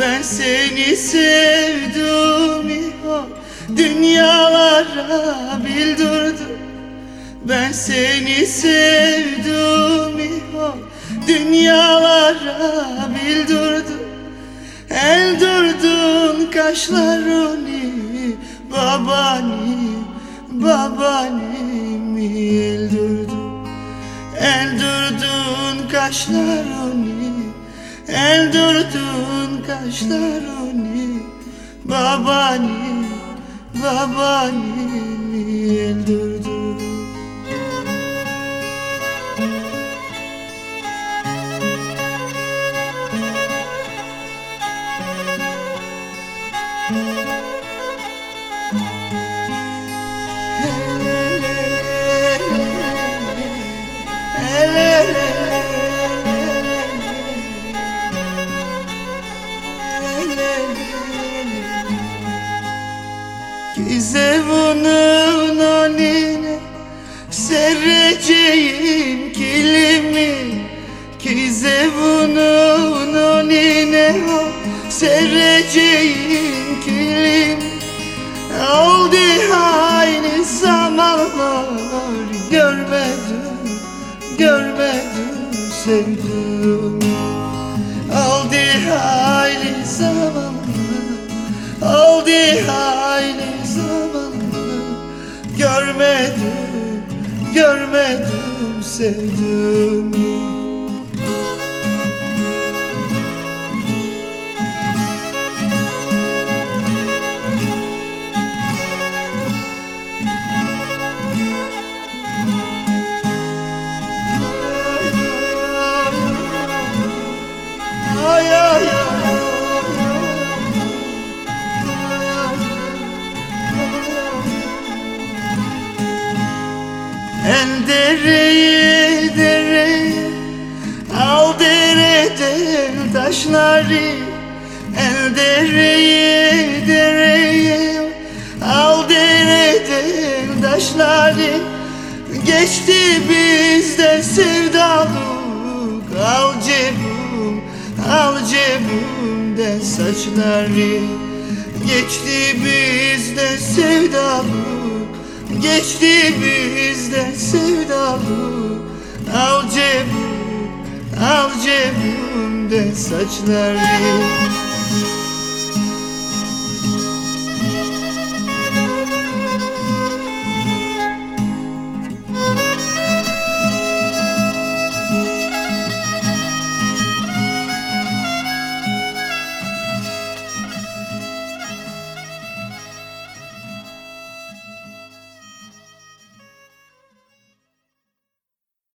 Ben seni sevdim ya Dünyalara bildirdim Ben seni sevdim ya Dünyalara bildirdim Eldürdün kaşlarını Babani, babanimi eldürdün Eldürdün kaşlarını Eldürdün kaşlarını Babani, babanimi eldürdün Gizevunun önüne sereceğim kilimi Gizevunun önüne sereceğim kilim Oldu aynı zamanlar görmedim, görmedim sevdim. Oldu aynı zamanlar Görmedim, görmedim sevdim El dereye dereye Al dereden taşları. El dereye dereye Al dereden taşları. Geçti bizden sevdalık Al cebim, al cebimden saçları. Geçti bizden sevdalık Geçti bizden sevdalık Al cebim, al cebimden saçları